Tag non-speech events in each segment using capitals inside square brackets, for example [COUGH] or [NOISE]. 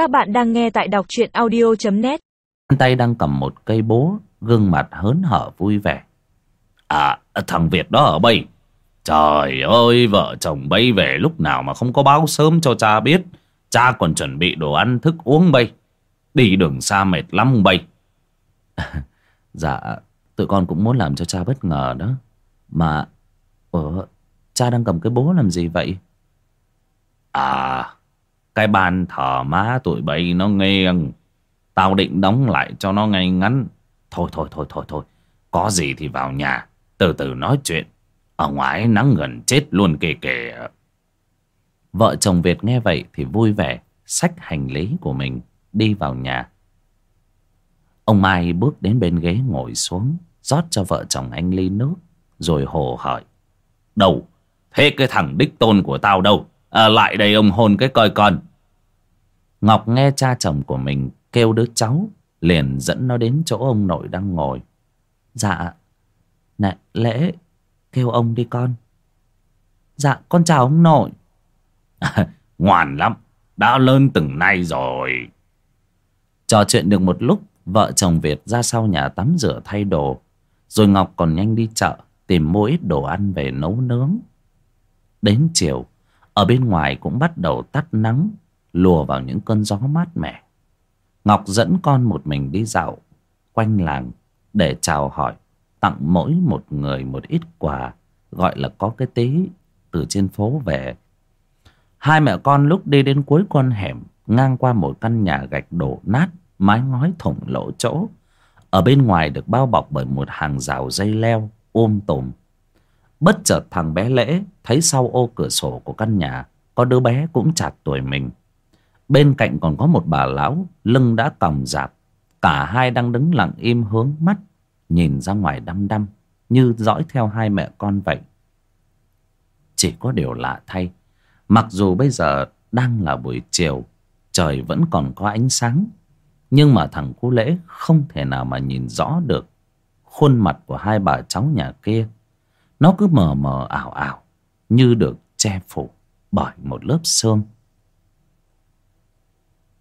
Các bạn đang nghe tại đọc truyện audio.net tay đang cầm một cây bố, gương mặt hớn hở vui vẻ. À thằng việt đó ở đây trời ơi, vợ chồng bay về lúc nào mà không có báo sớm cho cha biết. Cha còn chuẩn bị đồ ăn thức uống bay. Đi đường xa mệt lắm bay. [LAUGHS] Dạ tụi con cũng muốn làm cho cha bất ngờ đó. Mà, ủa, cha đang cầm cái bố làm gì vậy? À cái bàn thờ má tụi bay nó nghiêng Tao định đóng lại cho nó ngay ngắn. Thôi thôi thôi thôi thôi. Có gì thì vào nhà. Từ từ nói chuyện. Ở ngoài nắng gần chết luôn kề kề. Vợ chồng Việt nghe vậy thì vui vẻ, Xách hành lý của mình Đi vào nhà. Ông Mai bước đến bên ghế ngồi xuống, rót cho vợ chồng anh ly nước, rồi hồ hỏi đâu? Thế cái thằng đích tôn của tao đâu? À, lại đây ông hôn cái coi con. Ngọc nghe cha chồng của mình kêu đứa cháu liền dẫn nó đến chỗ ông nội đang ngồi. Dạ nè lễ kêu ông đi con. Dạ con chào ông nội. [LAUGHS] Ngoan lắm đã lớn từng nay rồi. Trò chuyện được một lúc vợ chồng việt ra sau nhà tắm rửa thay đồ. Rồi ngọc còn nhanh đi chợ tìm mua ít đồ ăn về nấu nướng. Đến chiều ở bên ngoài cũng bắt đầu tắt nắng, lùa vào những cơn gió mát mẻ. Ngọc dẫn con một mình đi dạo, quanh làng, để chào hỏi, tặng mỗi một người một ít quà, gọi là có cái tí, từ trên phố về. Hai mẹ con lúc đi đến cuối con hẻm, ngang qua một căn nhà gạch đổ nát, mái ngói thủng lỗ chỗ. Ở bên ngoài được bao bọc bởi một hàng rào dây leo, ôm tồm bất chợt thằng bé lễ thấy sau ô cửa sổ của căn nhà, có đứa bé cũng chạc tuổi mình. Bên cạnh còn có một bà lão, lưng đã còng rạp cả hai đang đứng lặng im hướng mắt, nhìn ra ngoài đăm đăm, như dõi theo hai mẹ con vậy. Chỉ có điều lạ thay, mặc dù bây giờ đang là buổi chiều, trời vẫn còn có ánh sáng, nhưng mà thằng cô lễ không thể nào mà nhìn rõ được khuôn mặt của hai bà cháu nhà kia nó cứ mờ mờ ảo ảo, như được che phủ bởi một lớp sương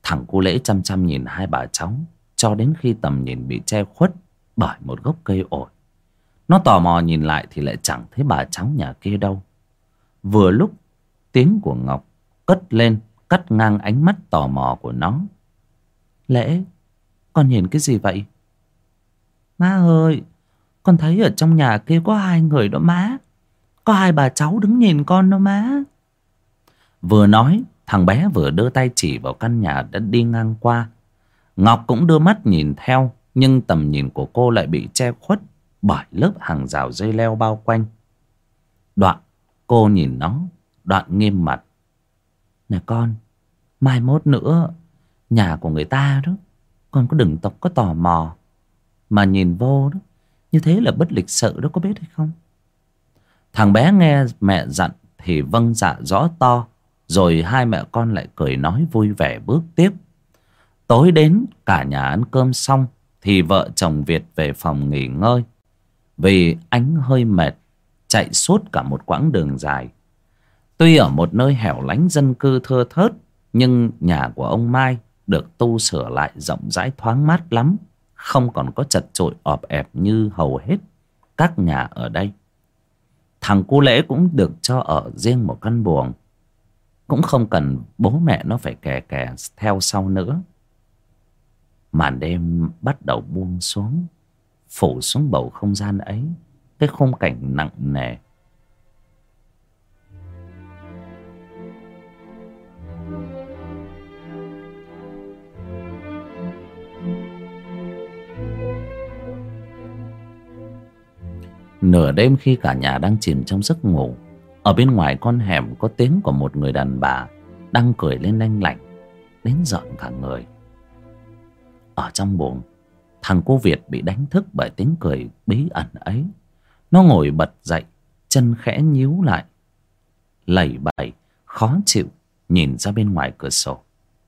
thằng cô lễ chăm chăm nhìn hai bà cháu, cho đến khi tầm nhìn bị che khuất bởi một gốc cây ổi. Nó tò mò nhìn lại thì lại chẳng thấy bà cháu nhà kia đâu. Vừa lúc, tiếng của ngọc cất lên, cắt ngang ánh mắt tò mò của nó. Lễ, con nhìn cái gì vậy? Má ơi con thấy ở trong nhà kia có hai người đó má. Có hai bà cháu đứng nhìn con đó má. Vừa nói, thằng bé vừa đưa tay chỉ vào căn nhà đã đi ngang qua. Ngọc cũng đưa mắt nhìn theo, nhưng tầm nhìn của cô lại bị che khuất bởi lớp hàng rào dây leo bao quanh. Đoạn, cô nhìn nó, đoạn nghiêm mặt. Nè con, mai mốt nữa, nhà của người ta đó, con có đừng tộc có tò mò mà nhìn vô đó như thế là bất lịch sự đó, có biết hay không? Thằng bé nghe mẹ dặn thì vâng dạ rõ to, rồi hai mẹ con lại cười nói vui vẻ bước tiếp. Tối đến, cả nhà ăn cơm xong thì vợ chồng việt về phòng nghỉ ngơi. Vì ánh hơi mệt, chạy suốt cả một quãng đường dài. Tuy ở một nơi hẻo lánh dân cư thưa thớt, nhưng nhà của ông mai được tu sửa lại rộng rãi thoáng mát lắm không còn có chật chội ọp ẹp như hầu hết các nhà ở đây. Thằng cu lễ cũng được cho ở riêng một căn buồng. Cũng không cần bố mẹ nó phải kè kè theo sau nữa. Màn đêm bắt đầu buông xuống, phủ xuống bầu không gian ấy, cái khung cảnh nặng nề Nửa đêm khi cả nhà đang chìm trong giấc ngủ, Ở bên ngoài con hẻm có tiếng của một người đàn bà Đang cười lên lanh lạnh Đến giận cả người. Ở trong buồng, Thằng cô Việt bị đánh thức bởi tiếng cười bí ẩn ấy. Nó ngồi bật dậy, Chân khẽ nhíu lại, Lẩy bẩy, Khó chịu, Nhìn ra bên ngoài cửa sổ,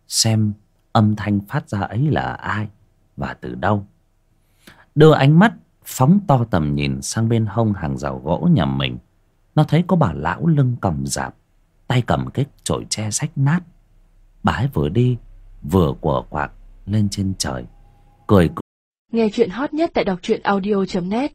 Xem âm thanh phát ra ấy là ai Và từ đâu. Đưa ánh mắt phóng to tầm nhìn sang bên hông hàng rào gỗ nhà mình. Nó thấy có bà lão lưng cầm dạp tay cầm cái chổi che rách nát. Bà ấy vừa đi, vừa quở quạt lên trên trời, cười Nghe chuyện hot nhất tại đọc truyện audio.net